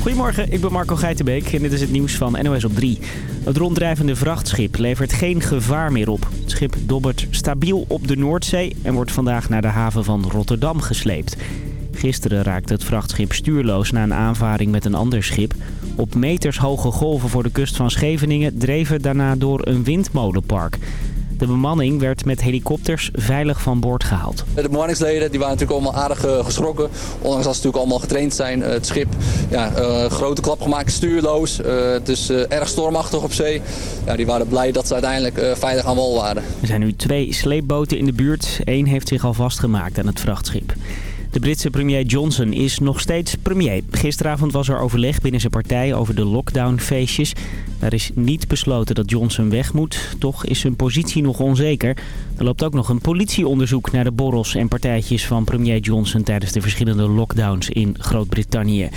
Goedemorgen, ik ben Marco Geitenbeek en dit is het nieuws van NOS op 3. Het ronddrijvende vrachtschip levert geen gevaar meer op. Het schip dobbert stabiel op de Noordzee en wordt vandaag naar de haven van Rotterdam gesleept. Gisteren raakte het vrachtschip stuurloos na een aanvaring met een ander schip. Op meters hoge golven voor de kust van Scheveningen dreven daarna door een windmolenpark. De bemanning werd met helikopters veilig van boord gehaald. De bemanningsleden die waren natuurlijk allemaal aardig eh, geschrokken. Ondanks dat ze natuurlijk allemaal getraind zijn. Eh, het schip, ja, uh, grote klap gemaakt, stuurloos. het is erg stormachtig op zee. Ja, die waren blij dat ze uiteindelijk veilig aan wal waren. Er zijn nu twee sleepboten in de buurt. Eén heeft zich al vastgemaakt aan het vrachtschip. De Britse premier Johnson is nog steeds premier. Gisteravond was er overleg binnen zijn partij over de lockdownfeestjes. Daar is niet besloten dat Johnson weg moet. Toch is zijn positie nog onzeker. Er loopt ook nog een politieonderzoek naar de borrels en partijtjes van premier Johnson... tijdens de verschillende lockdowns in Groot-Brittannië.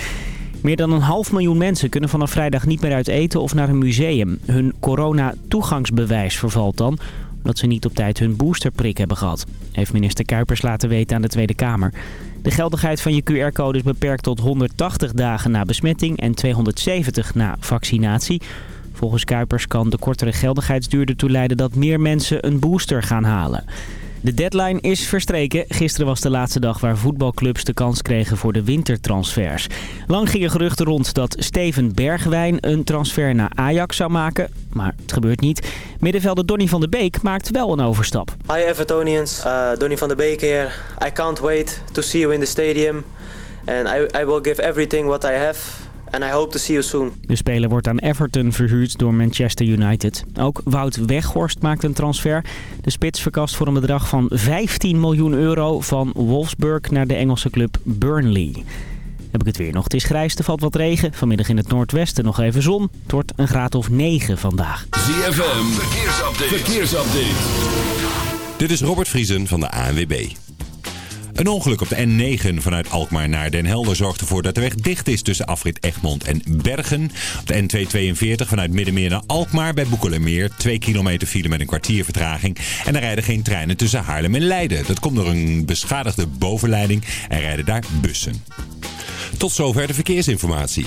Meer dan een half miljoen mensen kunnen vanaf vrijdag niet meer uit eten of naar een museum. Hun corona-toegangsbewijs vervalt dan omdat ze niet op tijd hun boosterprik hebben gehad, heeft minister Kuipers laten weten aan de Tweede Kamer. De geldigheid van je QR-code is beperkt tot 180 dagen na besmetting en 270 na vaccinatie. Volgens Kuipers kan de kortere geldigheidsduur ertoe leiden dat meer mensen een booster gaan halen. De deadline is verstreken. Gisteren was de laatste dag waar voetbalclubs de kans kregen voor de wintertransfers. Lang gingen geruchten rond dat Steven Bergwijn een transfer naar Ajax zou maken. Maar het gebeurt niet. Middenvelder Donny van der Beek maakt wel een overstap. Hi Evertonians, uh, Donny van der Beek here. I can't wait to see you in the stadium. And I, I will give everything what I have And I hope to see you soon. De speler wordt aan Everton verhuurd door Manchester United. Ook Wout Weghorst maakt een transfer. De spits verkast voor een bedrag van 15 miljoen euro van Wolfsburg naar de Engelse club Burnley. Heb ik het weer nog. Het is grijs, er valt wat regen. Vanmiddag in het noordwesten nog even zon. Het wordt een graad of 9 vandaag. ZFM, verkeersupdate. verkeersupdate. Dit is Robert Vriesen van de ANWB. Een ongeluk op de N9 vanuit Alkmaar naar Den Helder zorgt ervoor dat de weg dicht is tussen afrit Egmond en Bergen. Op de N242 vanuit Middenmeer naar Alkmaar bij Boekelermeer. 2 kilometer file met een kwartier vertraging. En er rijden geen treinen tussen Haarlem en Leiden. Dat komt door een beschadigde bovenleiding en rijden daar bussen. Tot zover de verkeersinformatie.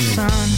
sun.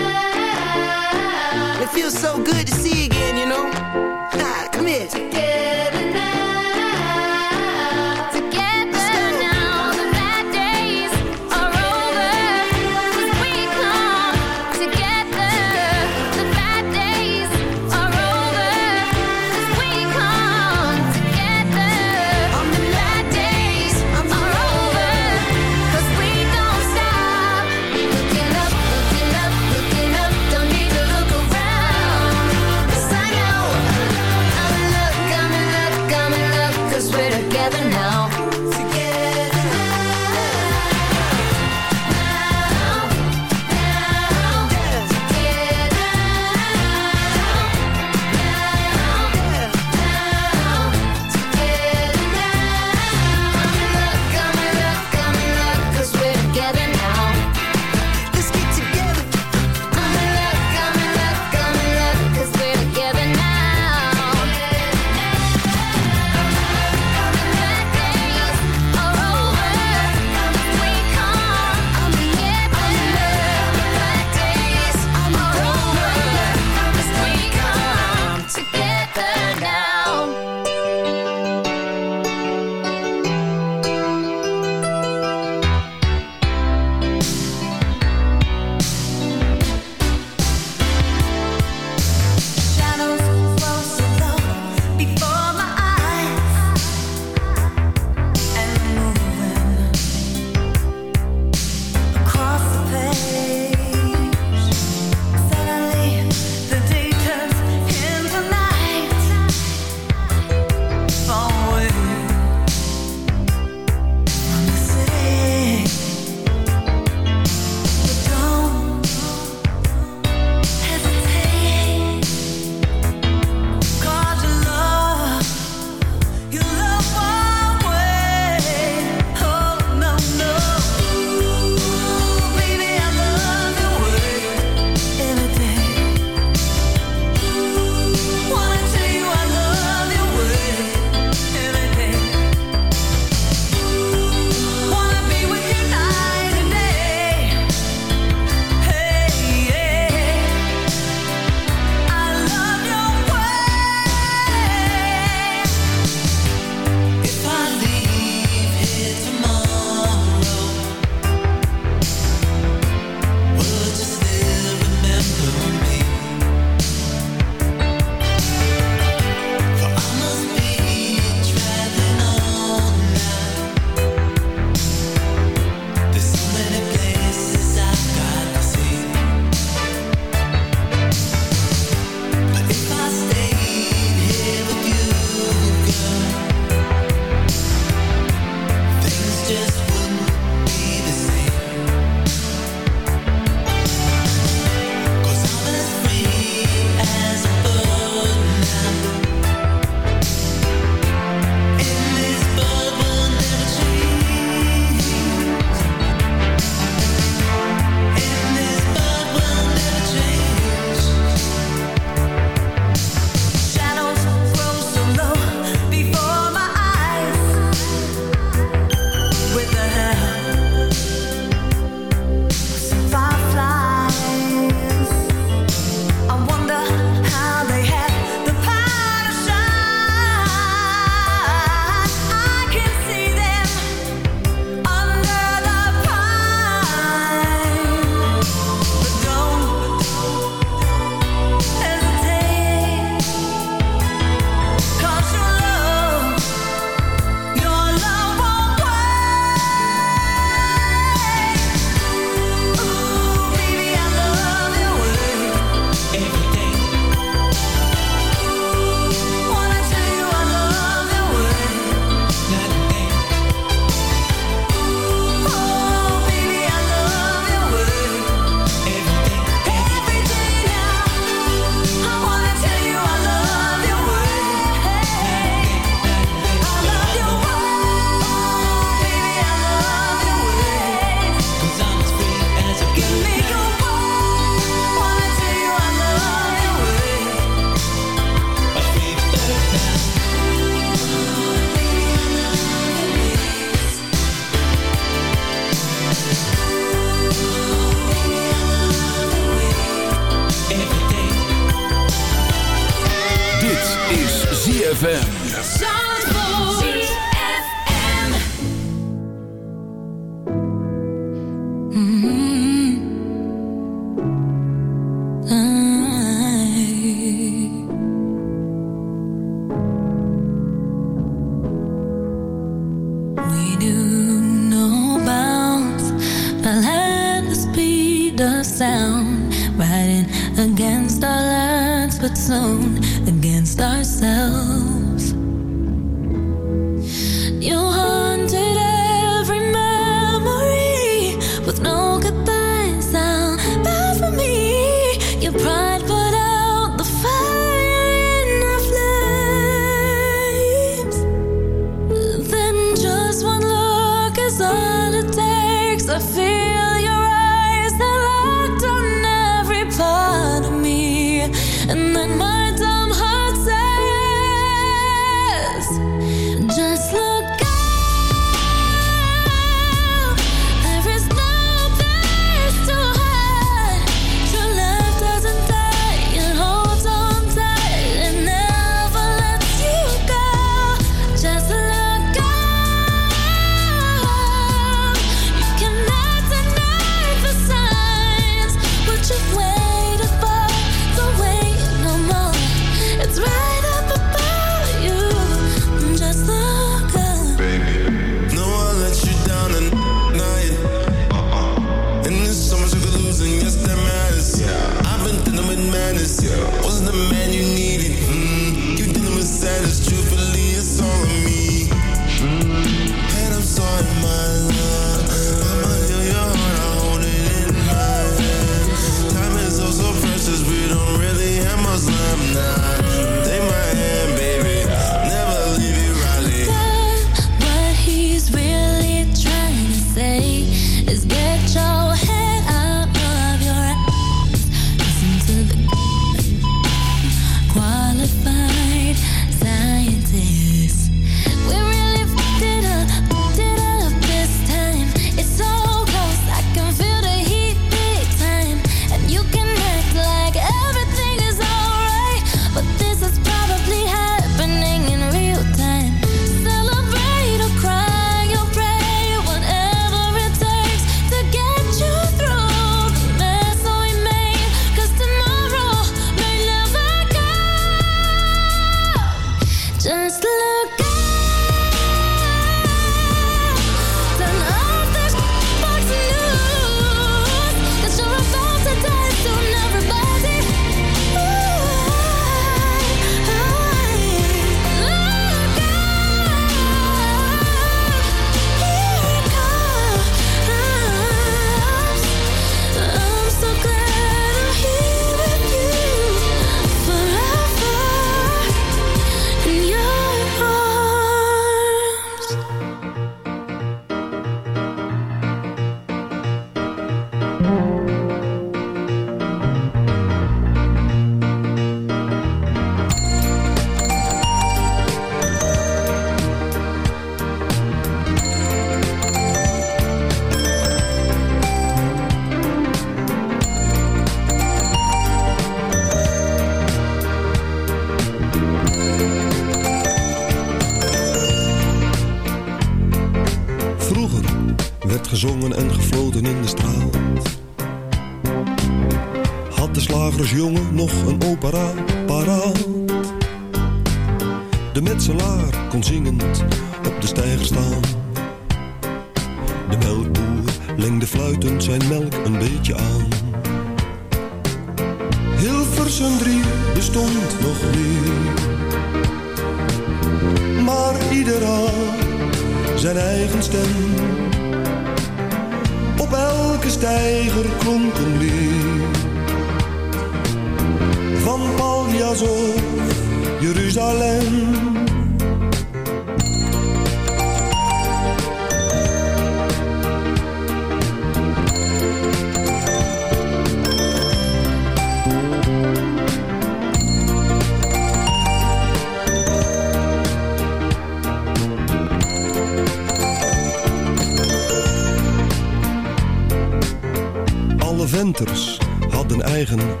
Had hadden eigen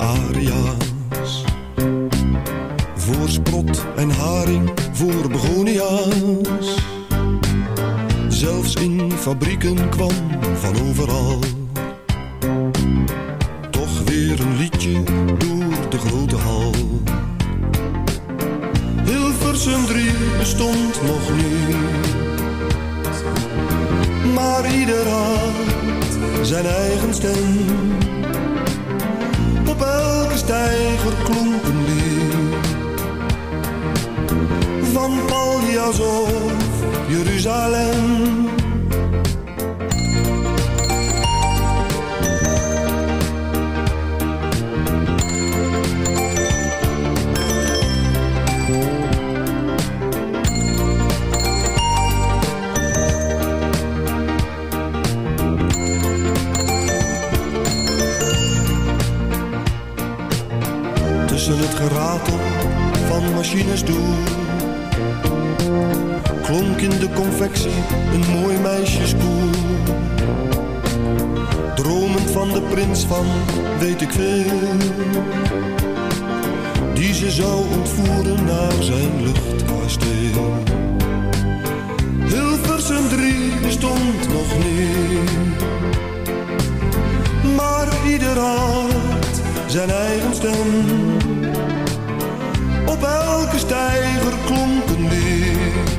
Op elke stijger klonk een lied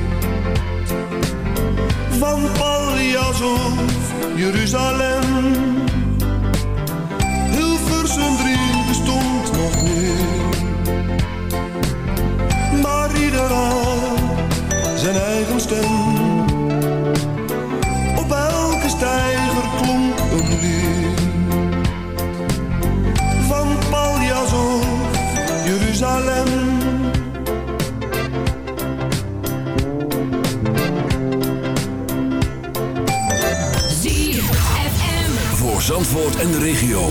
Van Paljas of Jeruzalem. Hilversum 3 bestond nog niet Maar ieder had zijn eigen stem. Op elke stijger Zandvoort en de regio.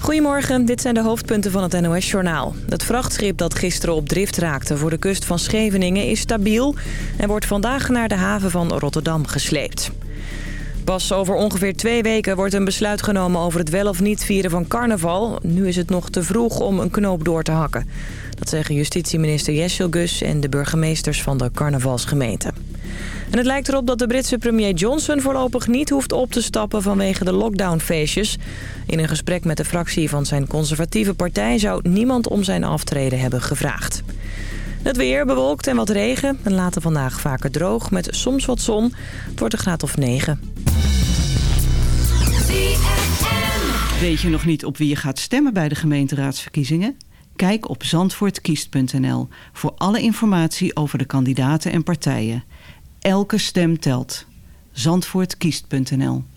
Goedemorgen, dit zijn de hoofdpunten van het NOS-journaal. Het vrachtschip dat gisteren op drift raakte voor de kust van Scheveningen is stabiel... en wordt vandaag naar de haven van Rotterdam gesleept. Pas over ongeveer twee weken wordt een besluit genomen over het wel of niet vieren van carnaval. Nu is het nog te vroeg om een knoop door te hakken. Dat zeggen justitieminister Jessil Gus en de burgemeesters van de carnavalsgemeenten. En het lijkt erop dat de Britse premier Johnson voorlopig niet hoeft op te stappen vanwege de lockdownfeestjes. In een gesprek met de fractie van zijn conservatieve partij zou niemand om zijn aftreden hebben gevraagd. Het weer bewolkt en wat regen en later vandaag vaker droog met soms wat zon. Het wordt een graad of 9. Weet je nog niet op wie je gaat stemmen bij de gemeenteraadsverkiezingen? Kijk op zandvoortkiest.nl voor alle informatie over de kandidaten en partijen. Elke stem telt. Zandvoortkiest.nl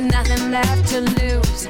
with nothing left to lose.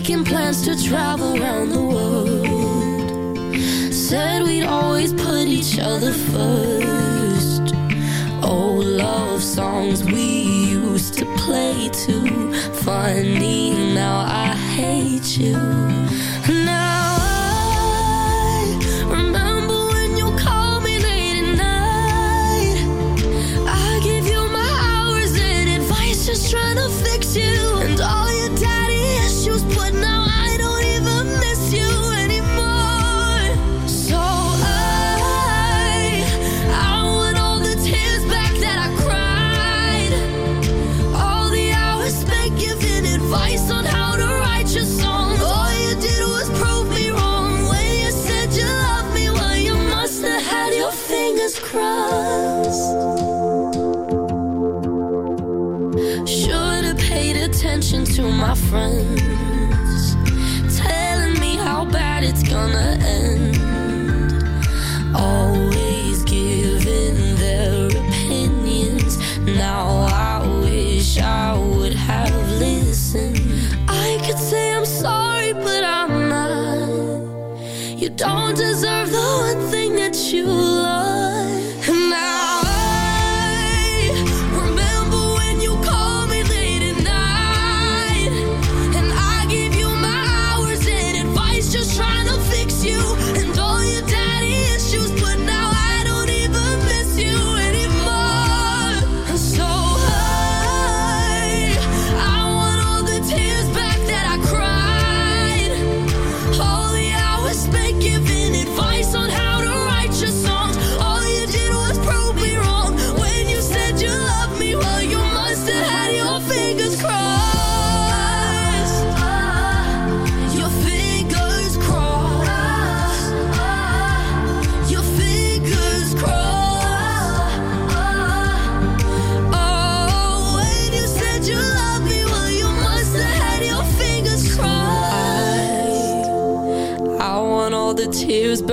making plans to travel around the world. Said we'd always put each other first. Old love songs we used to play too. Funny, now I hate you to my friends.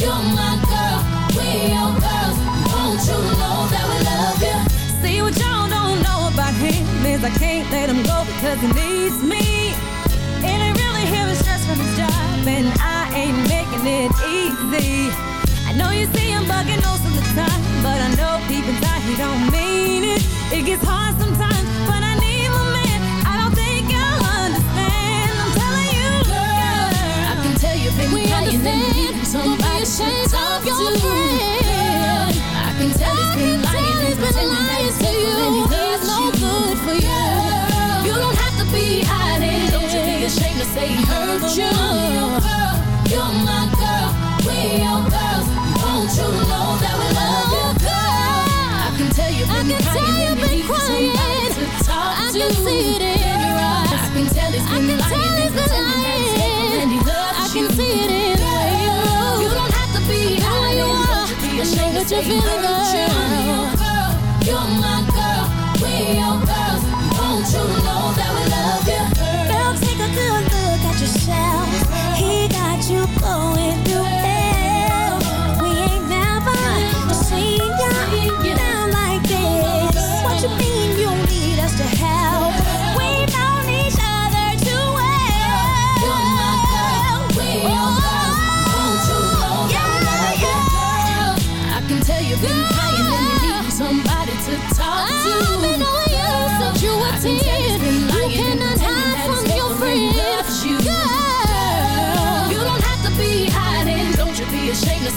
you're my girl, we're your girls. Won't you know that we love you? See what y'all don't know about him is I can't let him go because he needs me. And really hear his stress from his job, and I ain't making it easy. I know you see him bugging most of the time, but I know deep inside he don't mean it. It gets hard sometimes, but I need my man. I don't think you'll understand. I'm telling you, girl. I can tell you've been We understand. Needing somebody Don't be to ashamed talk of your friend. I can tell he's been lying he's been lying to faithful and he you. He's no good for you. You don't have to be hiding. Don't you be ashamed to say he hurt you. I'm your girl, you're my girl, we're your girls. Won't you know that we love you, girl? I can tell you've I been can tell you've been you need somebody crying. I can see it in your eyes. I can tell he's I been lying that you're feeling girl, you're my girl, we're your girls. Won't you know that we love you? Girl, take a good look at yourself. He got you